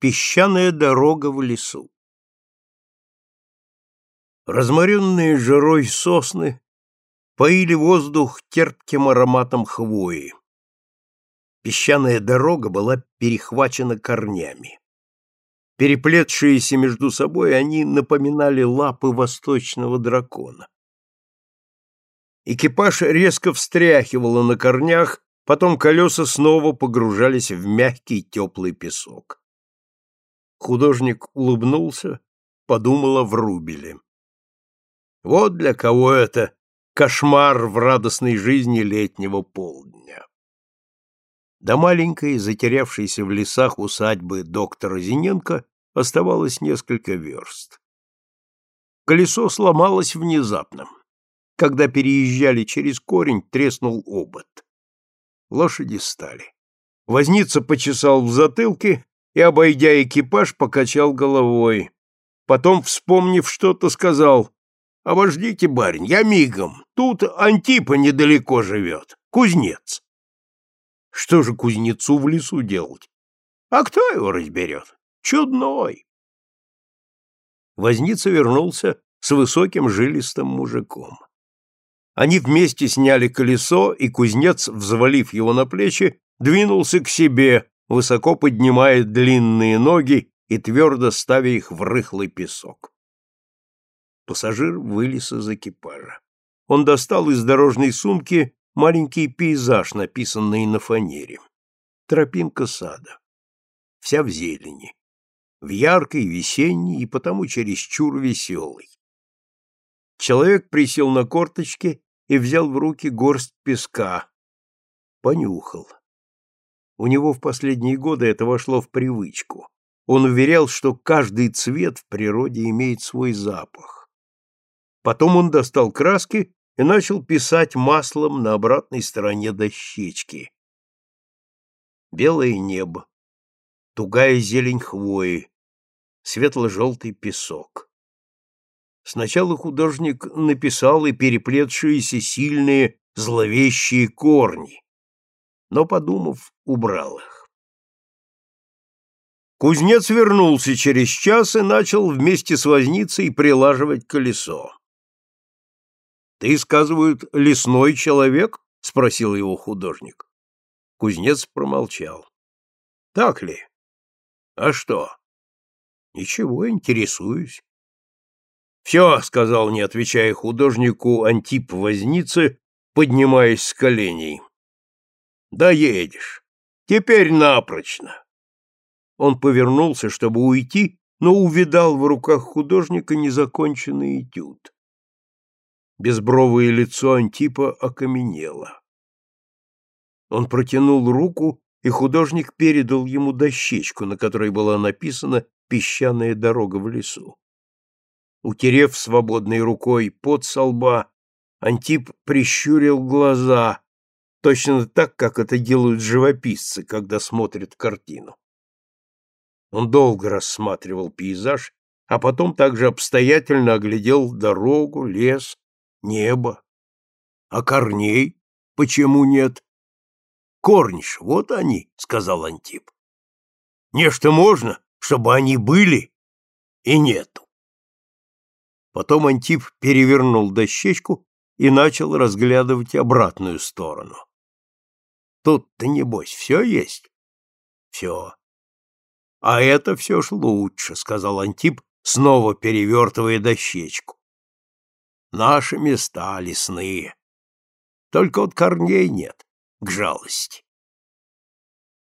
Песчаная дорога в лесу. Разморенные жирой сосны поили воздух терпким ароматом хвои. Песчаная дорога была перехвачена корнями. Переплетшиеся между собой, они напоминали лапы восточного дракона. Экипаж резко встряхивало на корнях, потом колеса снова погружались в мягкий теплый песок. Художник улыбнулся, подумал о Врубеле. Вот для кого это кошмар в радостной жизни летнего полдня. До маленькой, затерявшейся в лесах усадьбы доктора Зиненко оставалось несколько верст. Колесо сломалось внезапно. Когда переезжали через корень, треснул обод. Лошади стали. Возница почесал в затылке и, обойдя экипаж, покачал головой. Потом, вспомнив что-то, сказал, «Обождите, барин, я мигом. Тут Антипа недалеко живет, кузнец». Что же кузнецу в лесу делать? А кто его разберет? Чудной. Возница вернулся с высоким жилистым мужиком. Они вместе сняли колесо, и кузнец, взвалив его на плечи, двинулся к себе, высоко поднимая длинные ноги и твердо ставя их в рыхлый песок. Пассажир вылез из экипажа. Он достал из дорожной сумки маленький пейзаж, написанный на фанере. Тропинка сада. Вся в зелени. В яркой, весенней и потому чересчур веселой. Человек присел на корточки и взял в руки горсть песка. Понюхал. У него в последние годы это вошло в привычку. Он уверял, что каждый цвет в природе имеет свой запах. Потом он достал краски и начал писать маслом на обратной стороне дощечки. Белое небо, тугая зелень хвои, светло-желтый песок. Сначала художник написал и переплетшиеся сильные зловещие корни, но, подумав, убрал их. Кузнец вернулся через час и начал вместе с возницей прилаживать колесо. Ты, сказывают, лесной человек? спросил его художник. Кузнец промолчал. Так ли? А что? Ничего, интересуюсь. Все, сказал, не отвечая художнику Антип Возницы, поднимаясь с коленей. Да едешь. Теперь напрочно. Он повернулся, чтобы уйти, но увидал в руках художника незаконченный этюд. Безбровое лицо Антипа окаменело. Он протянул руку, и художник передал ему дощечку, на которой была написана «Песчаная дорога в лесу». Утерев свободной рукой под со лба, Антип прищурил глаза, точно так, как это делают живописцы, когда смотрят картину. Он долго рассматривал пейзаж, а потом также обстоятельно оглядел дорогу, лес, небо. А корней почему нет? Корниш, вот они, сказал Антип. Нечто можно, чтобы они были и нету. Потом Антип перевернул дощечку и начал разглядывать обратную сторону. Тут-то, небось, все есть? Все. А это все ж лучше, сказал Антип, снова перевертывая дощечку. Наши места лесные. Только вот корней нет, к жалости.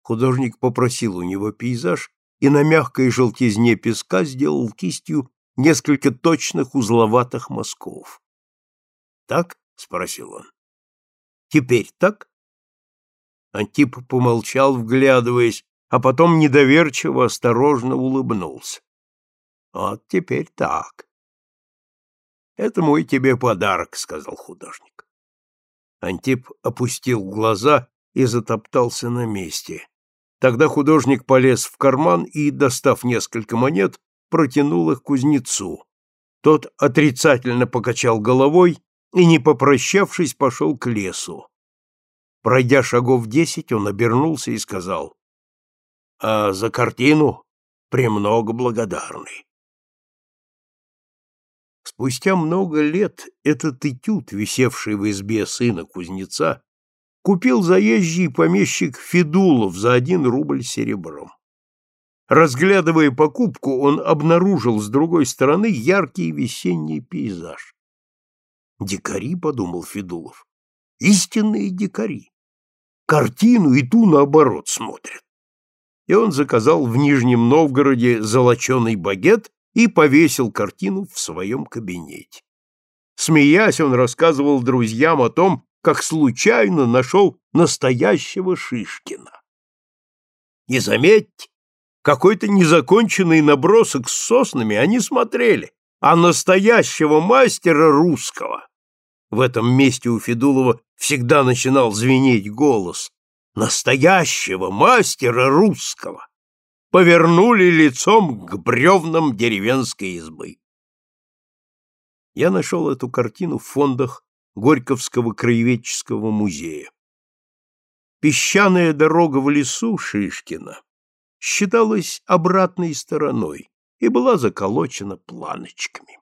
Художник попросил у него пейзаж и на мягкой желтизне песка сделал кистью несколько точных узловатых мазков. «Так?» — спросил он. «Теперь так?» Антип помолчал, вглядываясь, а потом недоверчиво, осторожно улыбнулся. «Вот теперь так. Это мой тебе подарок, сказал художник. Антип опустил глаза и затоптался на месте. Тогда художник полез в карман и, достав несколько монет, протянул их кузнецу. Тот отрицательно покачал головой и, не попрощавшись, пошел к лесу. Пройдя шагов десять, он обернулся и сказал, «А за картину премного благодарный. Спустя много лет этот этюд, висевший в избе сына кузнеца, купил заезжий помещик Федулов за один рубль серебром. Разглядывая покупку, он обнаружил с другой стороны яркий весенний пейзаж. «Дикари», — подумал Федулов, — «истинные дикари. Картину и ту наоборот смотрят». И он заказал в Нижнем Новгороде золоченый багет и повесил картину в своем кабинете. Смеясь, он рассказывал друзьям о том, как случайно нашел настоящего Шишкина. И заметьте, какой-то незаконченный набросок с соснами они смотрели, а настоящего мастера русского. В этом месте у Федулова всегда начинал звенеть голос. Настоящего мастера русского повернули лицом к бревнам деревенской избы. Я нашел эту картину в фондах Горьковского краеведческого музея. Песчаная дорога в лесу Шишкина считалась обратной стороной и была заколочена планочками.